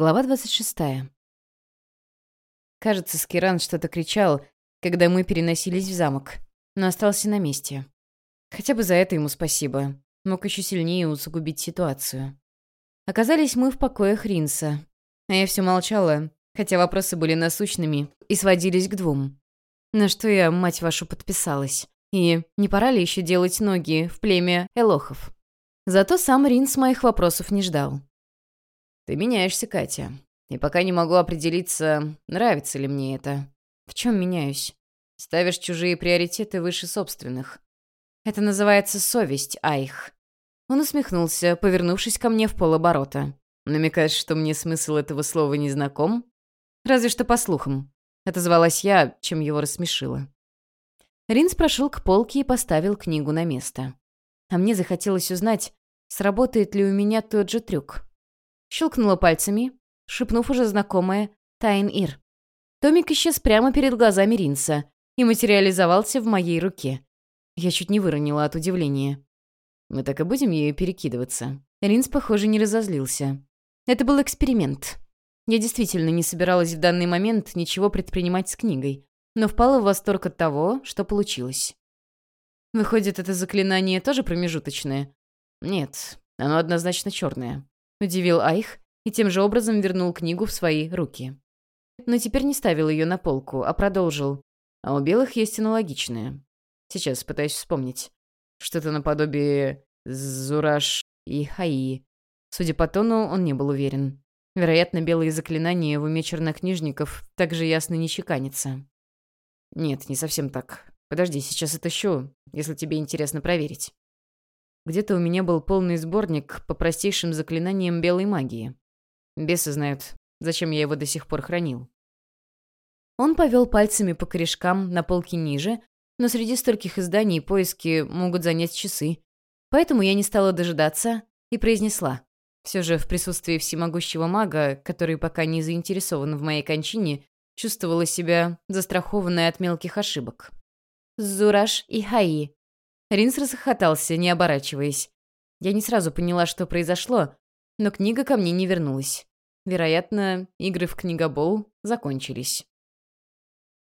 Глава 26. Кажется, Скиран что-то кричал, когда мы переносились в замок, но остался на месте. Хотя бы за это ему спасибо. Мог еще сильнее усугубить ситуацию. Оказались мы в покоях Ринса. А я все молчала, хотя вопросы были насущными и сводились к двум. На что я, мать вашу, подписалась. И не пора ли еще делать ноги в племя Элохов? Зато сам Ринс моих вопросов не ждал. «Ты меняешься, Катя. И пока не могу определиться, нравится ли мне это». «В чем меняюсь?» «Ставишь чужие приоритеты выше собственных». «Это называется совесть, Айх». Он усмехнулся, повернувшись ко мне в полоборота. «Намекаешь, что мне смысл этого слова не знаком?» «Разве что по слухам». Отозвалась я, чем его рассмешила. Ринс прошел к полке и поставил книгу на место. А мне захотелось узнать, сработает ли у меня тот же трюк. Щелкнула пальцами, шепнув уже знакомое «Тайн-Ир». Томик исчез прямо перед глазами Ринса и материализовался в моей руке. Я чуть не выронила от удивления. «Мы так и будем ею перекидываться?» Ринс, похоже, не разозлился. Это был эксперимент. Я действительно не собиралась в данный момент ничего предпринимать с книгой, но впала в восторг от того, что получилось. Выходит, это заклинание тоже промежуточное? Нет, оно однозначно черное. — удивил Айх и тем же образом вернул книгу в свои руки. Но теперь не ставил ее на полку, а продолжил. А у белых есть аналогичное. Сейчас пытаюсь вспомнить. Что-то наподобие Зураш и Хаи. Судя по тону, он не был уверен. Вероятно, белые заклинания в уме чернокнижников так же ясно не чеканятся. Нет, не совсем так. Подожди, сейчас отыщу, если тебе интересно проверить. Где-то у меня был полный сборник по простейшим заклинаниям белой магии. Бесы знают, зачем я его до сих пор хранил. Он повел пальцами по корешкам на полке ниже, но среди стольких изданий поиски могут занять часы. Поэтому я не стала дожидаться и произнесла. Все же в присутствии всемогущего мага, который пока не заинтересован в моей кончине, чувствовала себя застрахованной от мелких ошибок. «Зураш и Хаи», Ринс расхохотался, не оборачиваясь. Я не сразу поняла, что произошло, но книга ко мне не вернулась. Вероятно, игры в книгобол закончились.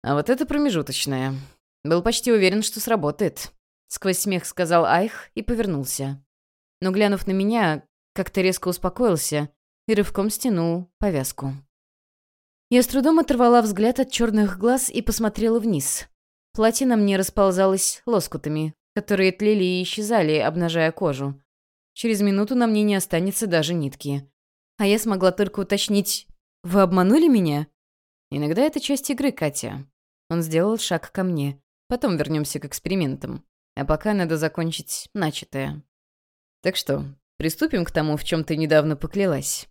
«А вот это промежуточное. Был почти уверен, что сработает», — сквозь смех сказал Айх и повернулся. Но, глянув на меня, как-то резко успокоился и рывком стянул повязку. Я с трудом оторвала взгляд от черных глаз и посмотрела вниз. Платье на мне расползалось лоскутами, которые тлели и исчезали, обнажая кожу. Через минуту на мне не останется даже нитки. А я смогла только уточнить, «Вы обманули меня?» «Иногда это часть игры, Катя». Он сделал шаг ко мне. Потом вернемся к экспериментам. А пока надо закончить начатое. Так что, приступим к тому, в чем ты недавно поклялась.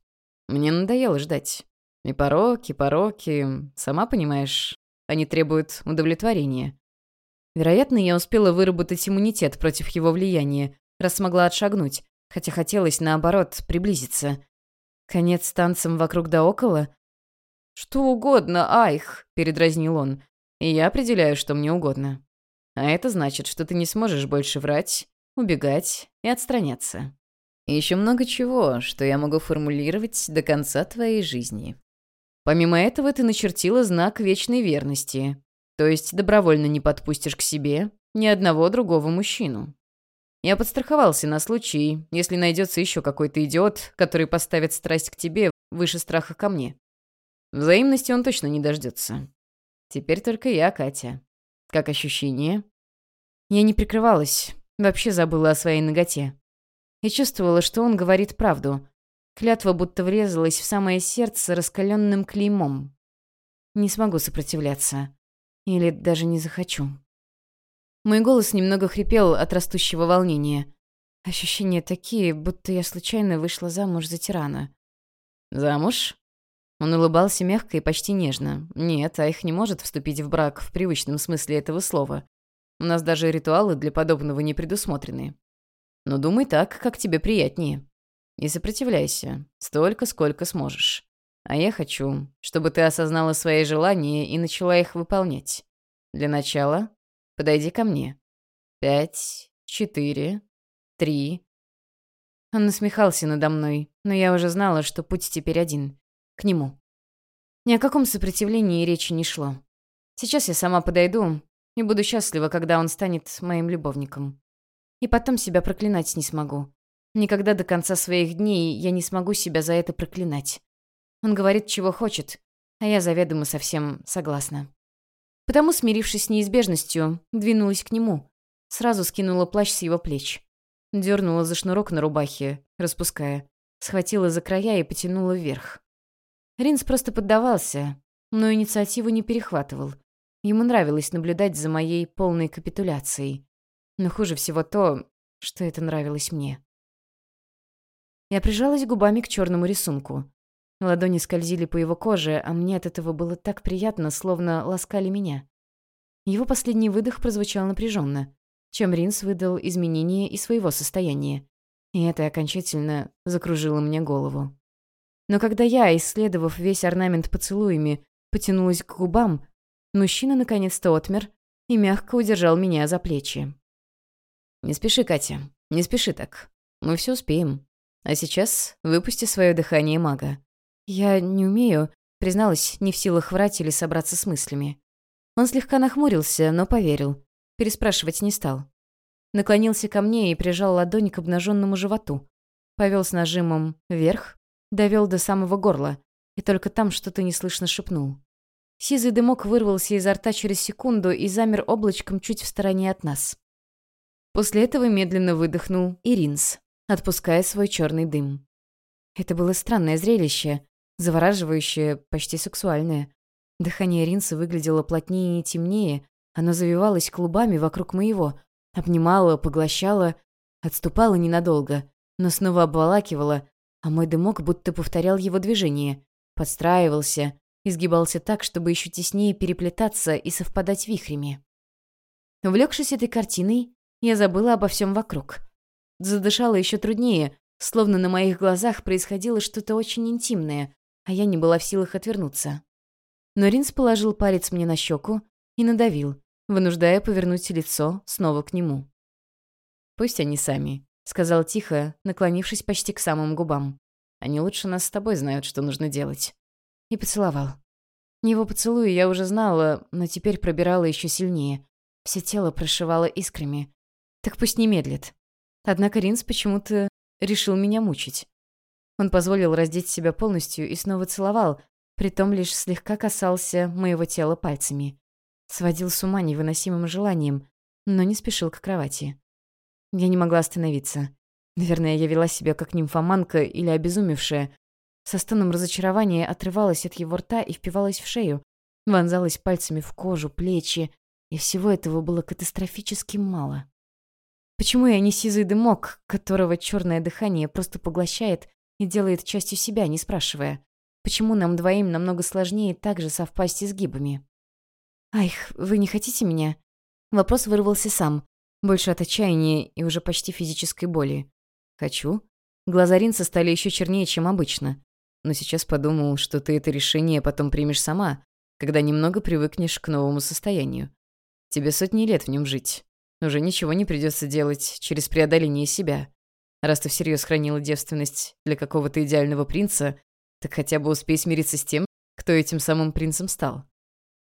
Мне надоело ждать. И пороки, пороки, сама понимаешь, они требуют удовлетворения. Вероятно, я успела выработать иммунитет против его влияния, раз смогла отшагнуть, хотя хотелось, наоборот, приблизиться. Конец танцем вокруг да около? «Что угодно, Айх», — передразнил он. «И я определяю, что мне угодно. А это значит, что ты не сможешь больше врать, убегать и отстраняться. И еще много чего, что я могу формулировать до конца твоей жизни. Помимо этого, ты начертила знак вечной верности, то есть добровольно не подпустишь к себе ни одного другого мужчину. Я подстраховался на случай, если найдется еще какой-то идиот, который поставит страсть к тебе выше страха ко мне. Взаимности он точно не дождется. Теперь только я, Катя. Как ощущение? Я не прикрывалась, вообще забыла о своей ноготе. И чувствовала, что он говорит правду. Клятва будто врезалась в самое сердце раскаленным клеймом. Не смогу сопротивляться. Или даже не захочу. Мой голос немного хрипел от растущего волнения. Ощущения такие, будто я случайно вышла замуж за тирана. «Замуж?» Он улыбался мягко и почти нежно. «Нет, а их не может вступить в брак в привычном смысле этого слова. У нас даже ритуалы для подобного не предусмотрены. Но думай так, как тебе приятнее. И сопротивляйся. Столько, сколько сможешь. А я хочу, чтобы ты осознала свои желания и начала их выполнять. Для начала подойди ко мне. Пять, четыре, три. Он насмехался надо мной, но я уже знала, что путь теперь один. к нему. Ни о каком сопротивлении речи не шло. Сейчас я сама подойду и буду счастлива, когда он станет моим любовником. И потом себя проклинать не смогу. Никогда до конца своих дней я не смогу себя за это проклинать. Он говорит, чего хочет, а я заведомо совсем согласна. Потому, смирившись с неизбежностью, двинулась к нему. Сразу скинула плащ с его плеч. Дернула за шнурок на рубахе, распуская. Схватила за края и потянула вверх. Ринс просто поддавался, но инициативу не перехватывал. Ему нравилось наблюдать за моей полной капитуляцией. Но хуже всего то, что это нравилось мне. Я прижалась губами к черному рисунку. Ладони скользили по его коже, а мне от этого было так приятно, словно ласкали меня. Его последний выдох прозвучал напряженно, чем Ринс выдал изменения и своего состояния. И это окончательно закружило мне голову. Но когда я, исследовав весь орнамент поцелуями, потянулась к губам, мужчина наконец-то отмер и мягко удержал меня за плечи. «Не спеши, Катя, не спеши так. Мы все успеем. А сейчас выпусти свое дыхание мага. «Я не умею», — призналась, не в силах врать или собраться с мыслями. Он слегка нахмурился, но поверил. Переспрашивать не стал. Наклонился ко мне и прижал ладонь к обнаженному животу. Повел с нажимом вверх, довел до самого горла, и только там что-то неслышно шепнул. Сизый дымок вырвался изо рта через секунду и замер облачком чуть в стороне от нас. После этого медленно выдохнул Иринс, отпуская свой черный дым. Это было странное зрелище, завораживающее, почти сексуальное. Дыхание Ринса выглядело плотнее и темнее, оно завивалось клубами вокруг моего, обнимало, поглощало, отступало ненадолго, но снова обволакивало, а мой дымок будто повторял его движение, подстраивался, изгибался так, чтобы еще теснее переплетаться и совпадать вихрями. Увлекшись этой картиной, я забыла обо всем вокруг. Задышала еще труднее, словно на моих глазах происходило что-то очень интимное, а я не была в силах отвернуться. Но Ринс положил палец мне на щеку и надавил, вынуждая повернуть лицо снова к нему. «Пусть они сами», — сказал тихо, наклонившись почти к самым губам. «Они лучше нас с тобой знают, что нужно делать». И поцеловал. Его поцелуи я уже знала, но теперь пробирала еще сильнее. Все тело прошивало искрами. Так пусть не медлит. Однако Ринс почему-то решил меня мучить. Он позволил раздеть себя полностью и снова целовал, притом лишь слегка касался моего тела пальцами. Сводил с ума невыносимым желанием, но не спешил к кровати. Я не могла остановиться. Наверное, я вела себя как нимфоманка или обезумевшая. Со стоном разочарования отрывалась от его рта и впивалась в шею, вонзалась пальцами в кожу, плечи, и всего этого было катастрофически мало. Почему я не сизый дымок, которого черное дыхание просто поглощает и делает частью себя, не спрашивая. Почему нам двоим намного сложнее также совпасть изгибами? «Айх, вы не хотите меня?» Вопрос вырвался сам, больше от отчаяния и уже почти физической боли. «Хочу?» Глаза Ринца стали еще чернее, чем обычно. Но сейчас подумал, что ты это решение потом примешь сама, когда немного привыкнешь к новому состоянию. Тебе сотни лет в нем жить. Уже ничего не придется делать через преодоление себя. Раз ты всерьез хранила девственность для какого-то идеального принца, так хотя бы успей смириться с тем, кто этим самым принцем стал.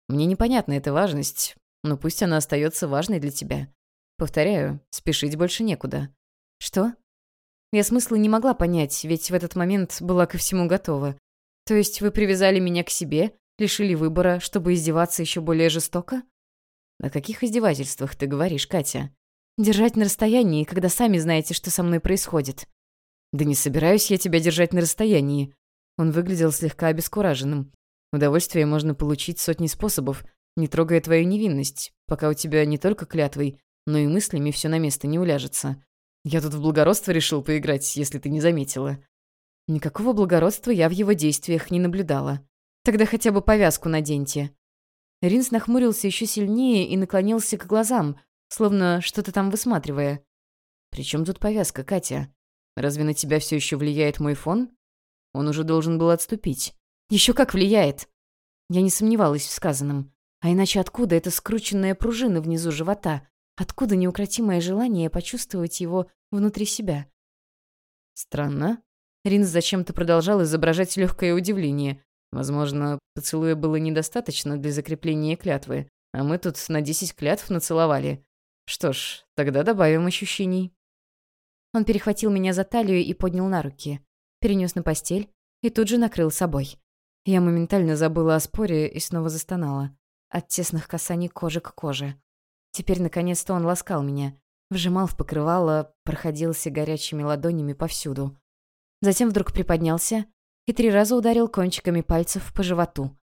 Мне непонятна эта важность, но пусть она остается важной для тебя. Повторяю, спешить больше некуда. Что? Я смысла не могла понять, ведь в этот момент была ко всему готова. То есть вы привязали меня к себе, лишили выбора, чтобы издеваться еще более жестоко? О каких издевательствах ты говоришь, Катя? Держать на расстоянии, когда сами знаете, что со мной происходит. Да не собираюсь я тебя держать на расстоянии. Он выглядел слегка обескураженным. Удовольствие можно получить сотни способов, не трогая твою невинность, пока у тебя не только клятвой, но и мыслями все на место не уляжется. Я тут в благородство решил поиграть, если ты не заметила. Никакого благородства я в его действиях не наблюдала. Тогда хотя бы повязку наденьте. Ринс нахмурился еще сильнее и наклонился к глазам, словно что-то там высматривая. «При чем тут повязка, Катя? Разве на тебя все еще влияет мой фон? Он уже должен был отступить. Еще как влияет!» Я не сомневалась в сказанном. А иначе откуда эта скрученная пружина внизу живота? Откуда неукротимое желание почувствовать его внутри себя? Странно. Ринс зачем-то продолжал изображать легкое удивление. Возможно, поцелуя было недостаточно для закрепления клятвы, а мы тут на десять клятв нацеловали. Что ж, тогда добавим ощущений. Он перехватил меня за талию и поднял на руки, перенес на постель и тут же накрыл собой. Я моментально забыла о споре и снова застонала. От тесных касаний кожи к коже. Теперь, наконец-то, он ласкал меня. Вжимал в покрывало, проходился горячими ладонями повсюду. Затем вдруг приподнялся и три раза ударил кончиками пальцев по животу.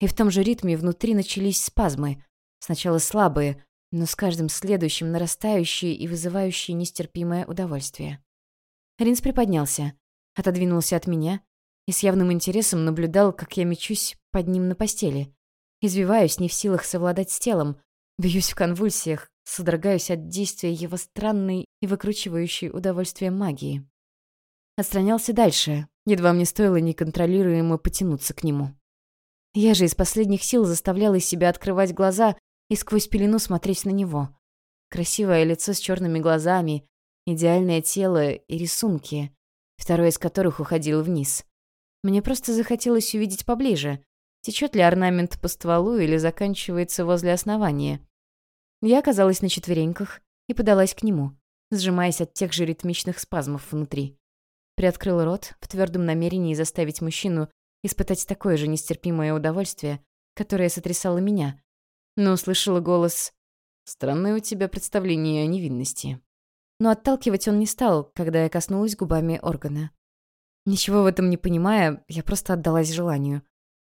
И в том же ритме внутри начались спазмы. Сначала слабые, но с каждым следующим нарастающие и вызывающие нестерпимое удовольствие. Ринс приподнялся, отодвинулся от меня и с явным интересом наблюдал, как я мечусь под ним на постели. Извиваюсь, не в силах совладать с телом, бьюсь в конвульсиях, содрогаюсь от действия его странной и выкручивающей удовольствие магии. Отстранялся дальше, едва мне стоило неконтролируемо потянуться к нему. Я же из последних сил заставляла себя открывать глаза и сквозь пелену смотреть на него. Красивое лицо с черными глазами, идеальное тело и рисунки, второй из которых уходил вниз. Мне просто захотелось увидеть поближе, течет ли орнамент по стволу или заканчивается возле основания. Я оказалась на четвереньках и подалась к нему, сжимаясь от тех же ритмичных спазмов внутри. Приоткрыл рот в твердом намерении заставить мужчину испытать такое же нестерпимое удовольствие, которое сотрясало меня, но услышала голос «Странное у тебя представление о невинности». Но отталкивать он не стал, когда я коснулась губами органа. Ничего в этом не понимая, я просто отдалась желанию.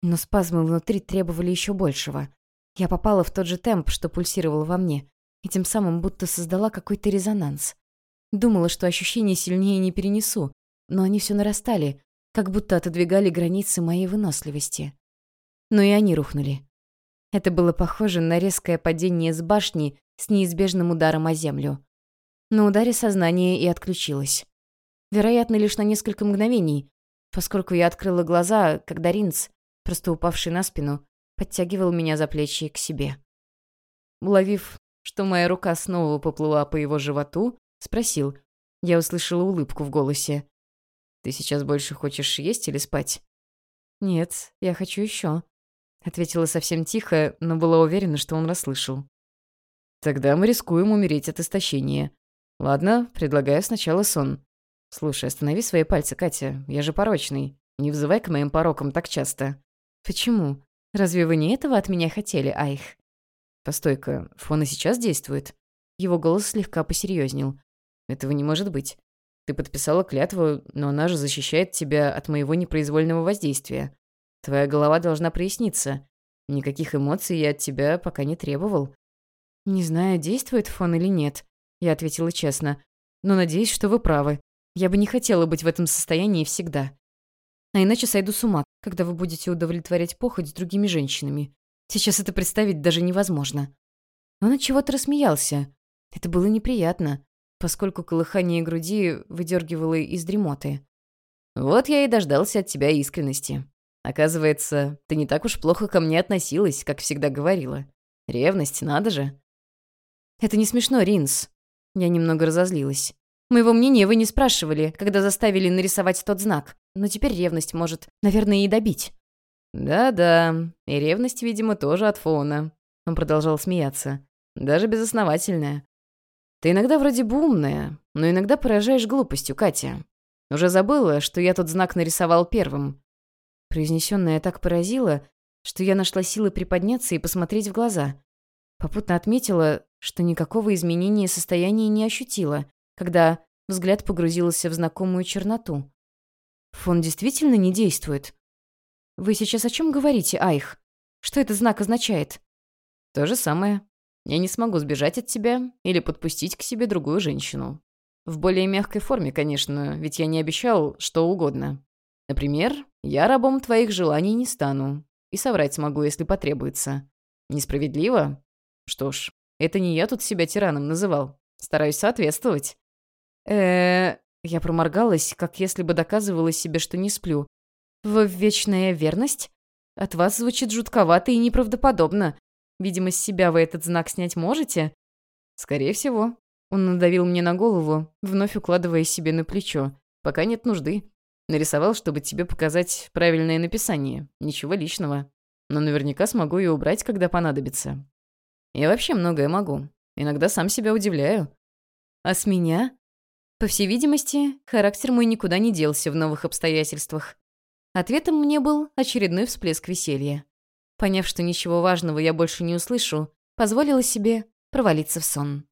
Но спазмы внутри требовали еще большего. Я попала в тот же темп, что пульсировал во мне, и тем самым будто создала какой-то резонанс. Думала, что ощущения сильнее не перенесу, но они все нарастали, как будто отодвигали границы моей выносливости. Но и они рухнули. Это было похоже на резкое падение с башни с неизбежным ударом о землю. На ударе сознание и отключилось. Вероятно, лишь на несколько мгновений, поскольку я открыла глаза, когда Ринц, просто упавший на спину, подтягивал меня за плечи к себе. Уловив, что моя рука снова поплыла по его животу, спросил. Я услышала улыбку в голосе. «Ты сейчас больше хочешь есть или спать?» «Нет, я хочу еще. Ответила совсем тихо, но была уверена, что он расслышал. «Тогда мы рискуем умереть от истощения. Ладно, предлагаю сначала сон. Слушай, останови свои пальцы, Катя, я же порочный. Не взывай к моим порокам так часто». «Почему? Разве вы не этого от меня хотели, Айх?» «Постой-ка, фон и сейчас действует?» Его голос слегка посерьезнел. «Этого не может быть. Ты подписала клятву, но она же защищает тебя от моего непроизвольного воздействия. Твоя голова должна проясниться. Никаких эмоций я от тебя пока не требовал». «Не знаю, действует фон или нет», — я ответила честно. «Но надеюсь, что вы правы. Я бы не хотела быть в этом состоянии всегда. А иначе сойду с ума, когда вы будете удовлетворять похоть с другими женщинами. Сейчас это представить даже невозможно». Он от чего-то рассмеялся. Это было неприятно, поскольку колыхание груди выдергивало из дремоты. «Вот я и дождался от тебя искренности. Оказывается, ты не так уж плохо ко мне относилась, как всегда говорила. Ревность, надо же. Это не смешно, Ринс. Я немного разозлилась. Моего мнения вы не спрашивали, когда заставили нарисовать тот знак. Но теперь ревность может, наверное, и добить. Да-да, и ревность, видимо, тоже от фона. Он продолжал смеяться. Даже безосновательная. Ты иногда вроде бы умная, но иногда поражаешь глупостью, Катя. Уже забыла, что я тот знак нарисовал первым. Произнесенное так поразило, что я нашла силы приподняться и посмотреть в глаза. Попутно отметила, что никакого изменения состояния не ощутила, когда взгляд погрузился в знакомую черноту. Фон действительно не действует. Вы сейчас о чем говорите, Айх? Что этот знак означает? То же самое. Я не смогу сбежать от тебя или подпустить к себе другую женщину. В более мягкой форме, конечно, ведь я не обещал что угодно. Например, я рабом твоих желаний не стану. И соврать смогу, если потребуется. Несправедливо? Что ж, это не я тут себя тираном называл. Стараюсь соответствовать. э Я проморгалась, как если бы доказывала себе, что не сплю. В вечная верность? От вас звучит жутковато и неправдоподобно. Видимо, с себя вы этот знак снять можете? Скорее всего. Он надавил мне на голову, вновь укладывая себе на плечо. Пока нет нужды. Нарисовал, чтобы тебе показать правильное написание. Ничего личного. Но наверняка смогу ее убрать, когда понадобится. Я вообще многое могу. Иногда сам себя удивляю. А с меня? По всей видимости, характер мой никуда не делся в новых обстоятельствах. Ответом мне был очередной всплеск веселья. Поняв, что ничего важного я больше не услышу, позволила себе провалиться в сон.